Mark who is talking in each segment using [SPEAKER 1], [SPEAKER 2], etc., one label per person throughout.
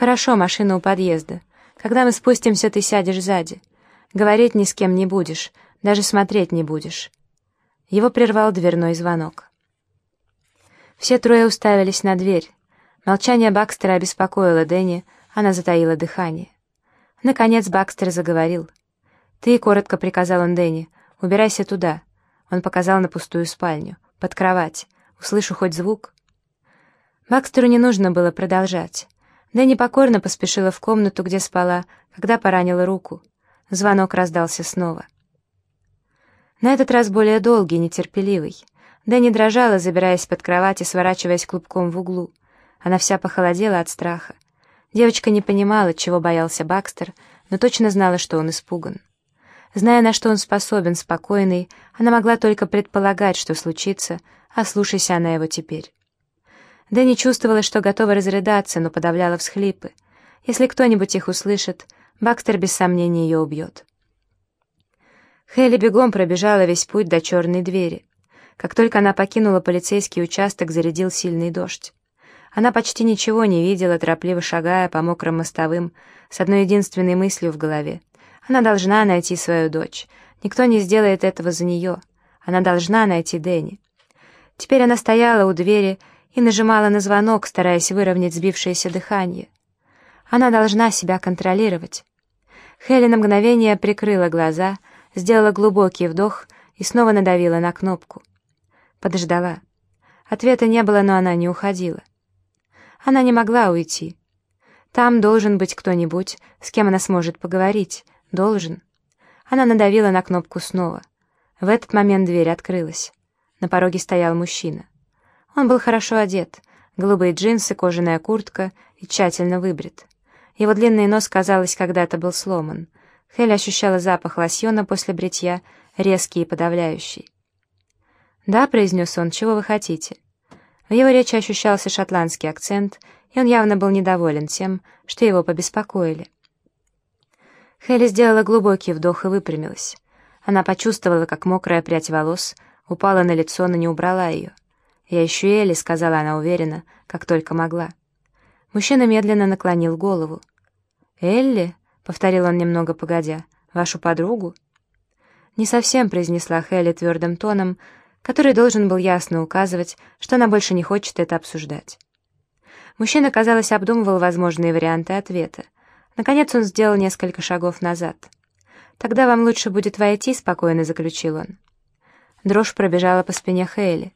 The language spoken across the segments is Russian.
[SPEAKER 1] «Хорошо, машина у подъезда. Когда мы спустимся, ты сядешь сзади. Говорить ни с кем не будешь, даже смотреть не будешь». Его прервал дверной звонок. Все трое уставились на дверь. Молчание Бакстера обеспокоило Дэнни, она затаила дыхание. Наконец Бакстер заговорил. «Ты», — коротко приказал он Дэнни, — «убирайся туда». Он показал на пустую спальню. «Под кровать. Услышу хоть звук». Бакстеру не нужно было продолжать. Дэнни покорно поспешила в комнату, где спала, когда поранила руку. Звонок раздался снова. На этот раз более долгий, нетерпеливый. Дэнни дрожала, забираясь под кровать и сворачиваясь клубком в углу. Она вся похолодела от страха. Девочка не понимала, чего боялся Бакстер, но точно знала, что он испуган. Зная, на что он способен, спокойный, она могла только предполагать, что случится, а слушайся она его теперь. Дэнни чувствовала, что готова разрыдаться, но подавляла всхлипы. Если кто-нибудь их услышит, Бакстер без сомнения ее убьет. Хейли бегом пробежала весь путь до черной двери. Как только она покинула полицейский участок, зарядил сильный дождь. Она почти ничего не видела, торопливо шагая по мокрым мостовым, с одной единственной мыслью в голове. Она должна найти свою дочь. Никто не сделает этого за нее. Она должна найти Дэнни. Теперь она стояла у двери и нажимала на звонок, стараясь выровнять сбившееся дыхание. Она должна себя контролировать. Хелли на мгновение прикрыла глаза, сделала глубокий вдох и снова надавила на кнопку. Подождала. Ответа не было, но она не уходила. Она не могла уйти. Там должен быть кто-нибудь, с кем она сможет поговорить. Должен. Она надавила на кнопку снова. В этот момент дверь открылась. На пороге стоял мужчина. Он был хорошо одет, голубые джинсы, кожаная куртка и тщательно выбрит. Его длинный нос, казалось, когда-то был сломан. Хелли ощущала запах лосьона после бритья, резкий и подавляющий. «Да», — произнес он, — «чего вы хотите?» В его речи ощущался шотландский акцент, и он явно был недоволен тем, что его побеспокоили. Хелли сделала глубокий вдох и выпрямилась. Она почувствовала, как мокрая прядь волос упала на лицо, но не убрала ее. «Я ищу Элли», — сказала она уверенно, как только могла. Мужчина медленно наклонил голову. «Элли?» — повторил он немного погодя. «Вашу подругу?» «Не совсем», — произнесла Хелли твердым тоном, который должен был ясно указывать, что она больше не хочет это обсуждать. Мужчина, казалось, обдумывал возможные варианты ответа. Наконец он сделал несколько шагов назад. «Тогда вам лучше будет войти», — спокойно заключил он. Дрожь пробежала по спине Хейли.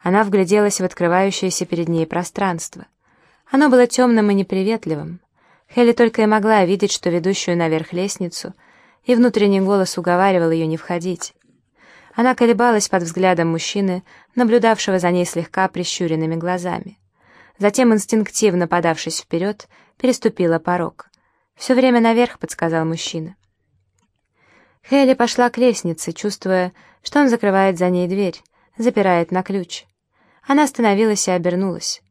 [SPEAKER 1] Она вгляделась в открывающееся перед ней пространство. Оно было темным и неприветливым. Хелли только и могла видеть, что ведущую наверх лестницу, и внутренний голос уговаривал ее не входить. Она колебалась под взглядом мужчины, наблюдавшего за ней слегка прищуренными глазами. Затем, инстинктивно подавшись вперед, переступила порог. «Все время наверх», — подсказал мужчина. Хелли пошла к лестнице, чувствуя, что он закрывает за ней дверь, запирает на ключ. Она остановилась и обернулась.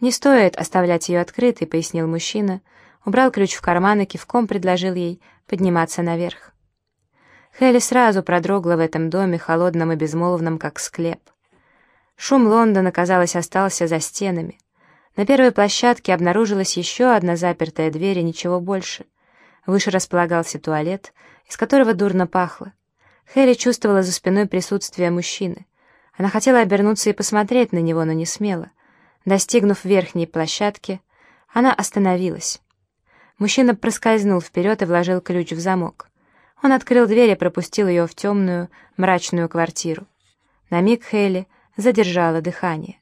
[SPEAKER 1] «Не стоит оставлять ее открытой», — пояснил мужчина, убрал ключ в карман и кивком предложил ей подниматься наверх. Хелли сразу продрогла в этом доме, холодном и безмолвном, как склеп. Шум Лондона, казалось, остался за стенами. На первой площадке обнаружилась еще одна запертая дверь и ничего больше. Выше располагался туалет, из которого дурно пахло. Хелли чувствовала за спиной присутствие мужчины. Она хотела обернуться и посмотреть на него, но не смела. Достигнув верхней площадки, она остановилась. Мужчина проскользнул вперед и вложил ключ в замок. Он открыл дверь и пропустил ее в темную, мрачную квартиру. На миг Хейли задержала дыхание.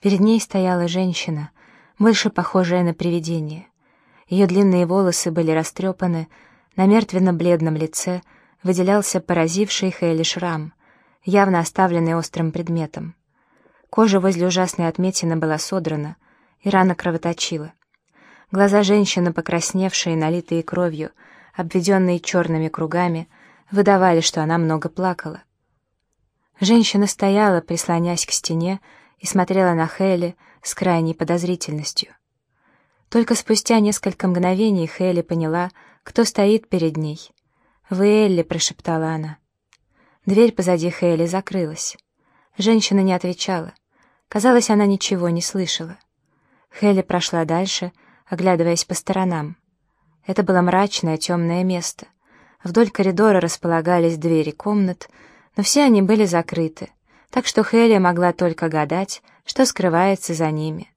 [SPEAKER 1] Перед ней стояла женщина, больше похожая на привидение. Ее длинные волосы были растрепаны, на мертвенно-бледном лице выделялся поразивший Хейли шрам, явно оставленный острым предметом. Кожа возле ужасной отметины была содрана, и рана кровоточила. Глаза женщины, покрасневшие, налитые кровью, обведенные черными кругами, выдавали, что она много плакала. Женщина стояла, прислонясь к стене, и смотрела на Хейли с крайней подозрительностью. Только спустя несколько мгновений Хейли поняла, кто стоит перед ней. «Вы Элли», — прошептала она. Дверь позади Хейли закрылась. Женщина не отвечала. Казалось, она ничего не слышала. Хейли прошла дальше, оглядываясь по сторонам. Это было мрачное темное место. Вдоль коридора располагались двери комнат, но все они были закрыты, так что Хелия могла только гадать, что скрывается за ними.